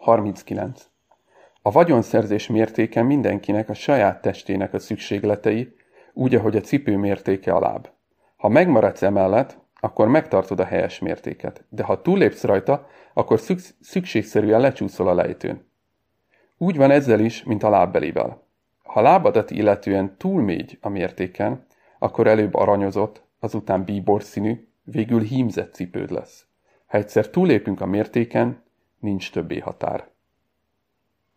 39. A vagyonszerzés mértéke mindenkinek a saját testének a szükségletei, úgy, ahogy a cipő mértéke a láb. Ha megmaradsz emellett, akkor megtartod a helyes mértéket, de ha túlépsz rajta, akkor szükségszerűen lecsúszol a lejtőn. Úgy van ezzel is, mint a lábbelivel. Ha lábadat illetően túlmégy a mértéken, akkor előbb aranyozott, azután bíbor végül hímzett cipőd lesz. Ha egyszer túlépünk a mértéken, nincs többé határ.